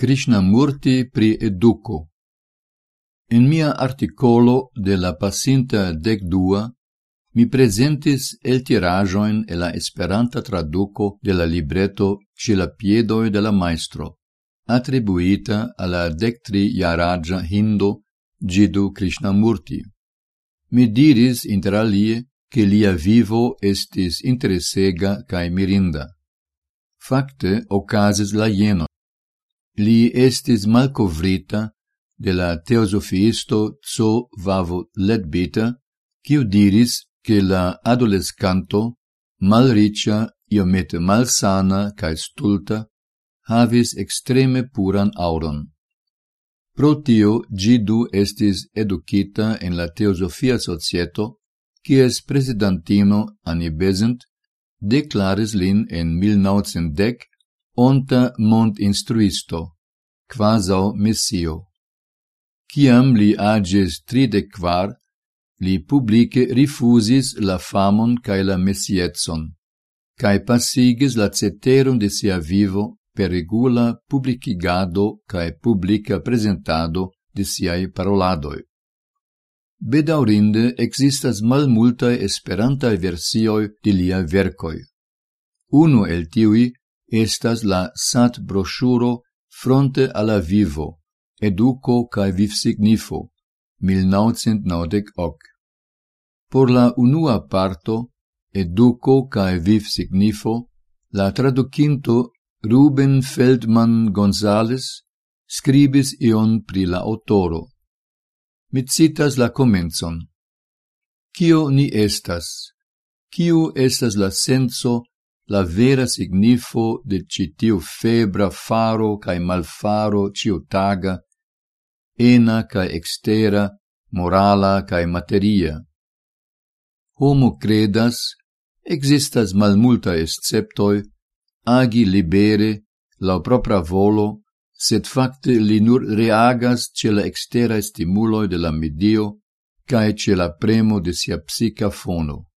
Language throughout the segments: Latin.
Krishnamurti pri educo. En mia articolo de la pasinta decdua mi presentis el tirajoin e la esperanta traduco de la libretto ci la piedoi de la maestro, attribuita alla dectri yaraja hindo Jiddu Krishnamurti. Mi diris inter alie che lia vivo estis interesega cae mirinda. Fakte ocasis la jeno. Li estis malkovrita de la teosofiisto Tso Vavo Ledbita, kiu diris che la adolescanto, malricia, iomete malsana cae stulta, havis extreme puran auron. Pro tio, Gidu estis educita en la Teosofia Societo, quies presidentino Annie Besant declaris lin en 1910 onta mont instruisto, quasau messio. Ciam li ages tridequar, li publice rifusis la famon cae la messietson, cae passigis la ceterum de sia vivo per regula publicigado cae publica presentado de siae paroladoi. Bedaurinde existas mal multae esperantae versioi de lia vercoi. Uno el tiui estas la sat broŝuro fronte alla vivo, educo cae viv signifo, 1998. Por la unua parto, educo cae viv signifo, la traducinto Ruben Feldman Gonzales scribis ion pri la autoro. Mi citas la comenzon. Cio ni estas? Cio estas la senso la vera signifo de citiu febra faro cae malfaro ciotaga, ena cae extera, morala cae materia. Homo credas, existas malmulta esceptoi, agi libere, la propra volo, sed facte li nur reagas ce la extera stimuloi de la medio cae ce la premo de sia psica fono.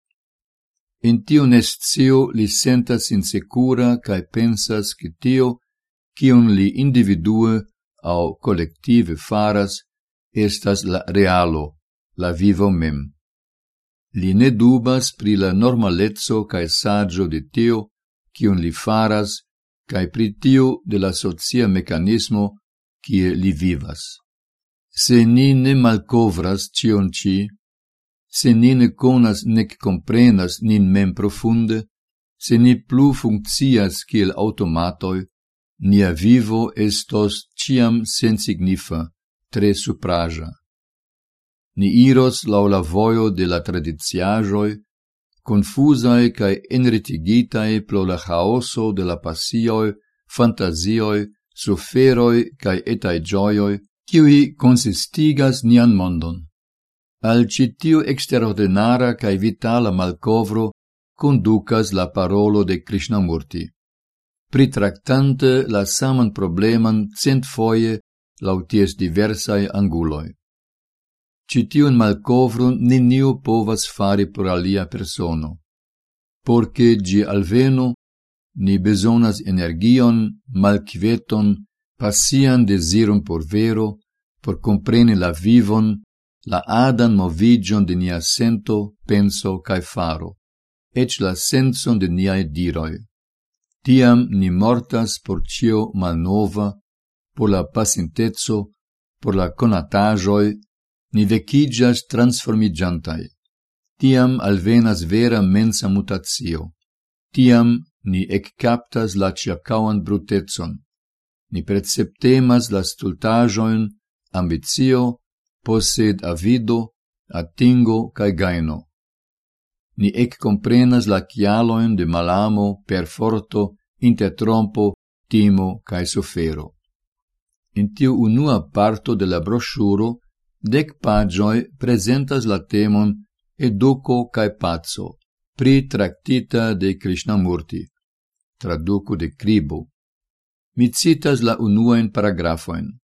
In tiu nescio li sentas insecura cae pensas che tio, cion li individue au collective faras, estas la realo, la vivo mem. Li ne dubas pri la normalezzo cae saggio de tio, cion li faras, cae pri tio de la socia mecanismo cie li vivas. Se ni ne malcovras cion ci, se ni ne conas nec comprenas nin mem profunde, se ni plu funccias kiel automatoi, nia vivo estos ciam sensignifa, tre supraja. Ni iros lau la de la tradiziajoi, confusae cae enritigitae plo la chaoso de la passioi, fantasioi, suferoi cae etai gioioi, kiui consistigas nian mondon al citiu extraordinara cae vitala malcovro conducas la parolo de Krishnamurti. Pritractante la saman probleman cent foie lauties diversae anguloi. Citiun malcovrun niniu povas fari por alia persono. Porce gi alveno, ni besonas energion, malquiveton, passian desirum por vero, por compreni la vivon, la adan movigion de nia sento, penso cae faro, ec la senson de niae diroi. Tiam ni mortas por cio malnova, por la pacientezzo, por la conatajoi, ni vecigas transformigiantai. Tiam alvenas vera mensa mutatio. Tiam ni eccaptas la ciacauan brutezon. Ni perceptemas la stultajoin, ambizio, possed avido, attingo cae gaino. Ni ec comprenas la chialoen de malamo, perforto, intertrompo, timo cae sofero. In tiu unua parto de la brosciuro, dec pagioi presentas la temon educo cae pazzo, pri tractita de Krishnamurti, traduco de cribo. Mi citas la unuaen paragrafoen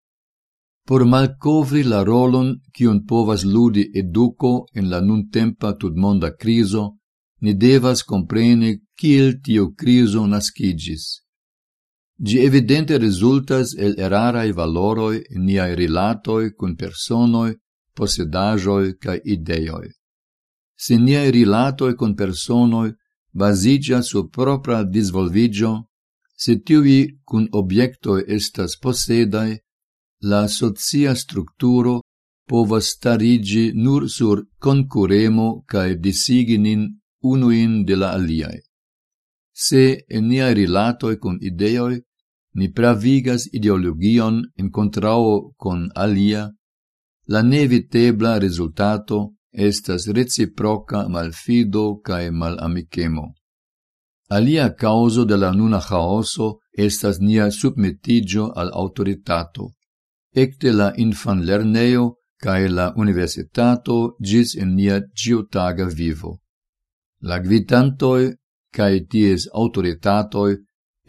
por malcovri la rolon cion povas ludi educo en la nun nuntempa tutmonda criso, ni devas comprene kiel tio criso nascigis. Gi evidente resultas el erarai valoroi niai rilatoi cun personoi, posedajoi ca ideoi. Se niai rilatoi cun personoi basigia su propra disvolvigio, se tiui cun obiectoi estas posedai, la socia structuro povas starigi nur sur concuremo cae disiginin unuin de la aliae. Se en niai rilatoi con ideoi ni pravigas ideologion in contrao con alia, la nevitebla resultato estas reciproca malfido cae malamicemo. Alia causo de la nuna chaoso estas nia submetigio al autoritato ecte la infan lerneo cae la universitato gis in nia giutaga vivo. La gvitantoi cae ties autoritatoi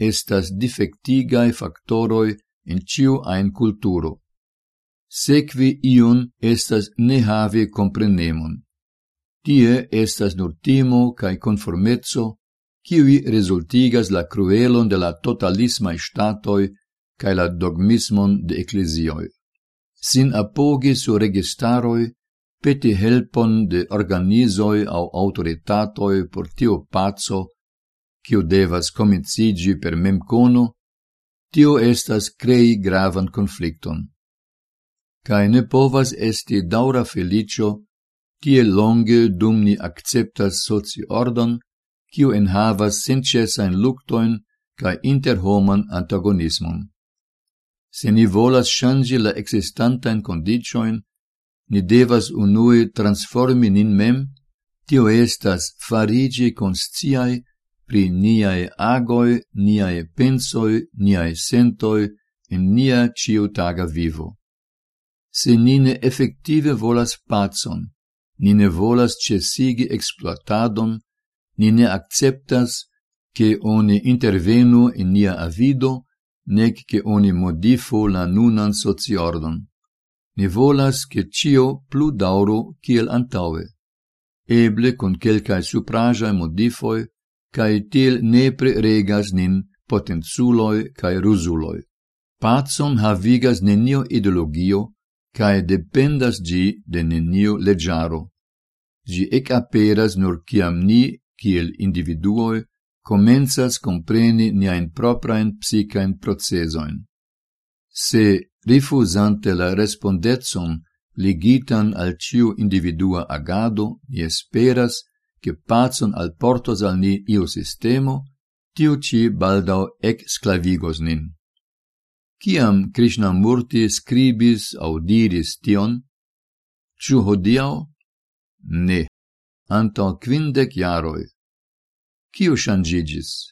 estas defectigae factoroi in ciu ein culturo. Sequi iun estas ne have comprenemon. Tie estas nur timo cae conformezzo, kiwi resultigas la cruelon de la totalismae statoi cae la dogmismon de ecclesioi. Sin apogi su registaroi, peti helpon de organizoi au autoritatoi por tio pazzo, cio devas comicigi per memcono, tio estas crei gravan conflicton. Cae ne povas esti daura felicio, tie longe dum ni acceptas sociordon, cio enhavas sincesain luctoin cae interhoman antagonismon. Se ni volas changi la existantan condicioin, ni devas unui transformi nin mem, tio estas farigi consciai pri niae agoi, niae pensoi, niae sentoi, in nia ciutaga vivo. Se ni ne effective volas pazon, ni ne volas cesigi exploatadon, ni ne acceptas che oni intervenu in nia avido, nec che oni modifu la nunan sociordon. Ni volas che cio plu dauro kiel antaue, eble con quelcae suprajae modifoi, cae til nepre regas nin potenzuloi cae rusuloi. Pacon havigas nenio ideologio, cae dependas gi de nenio legiaro. Gi ec aperas nur ciam ni, ciel individuoi, comenzas compreni niain proprain psicain procesoin. Se, rifusante la respondetson ligitan al ciu individua agado, ni esperas che pacon al portos al ni io sistemo, tiu ci baldau ec sclavigos nin. Ciam Krishnamurti scribis au diris tion, ciu hodiau? Ne, Anto quindec jaroi, que o Xandi diz.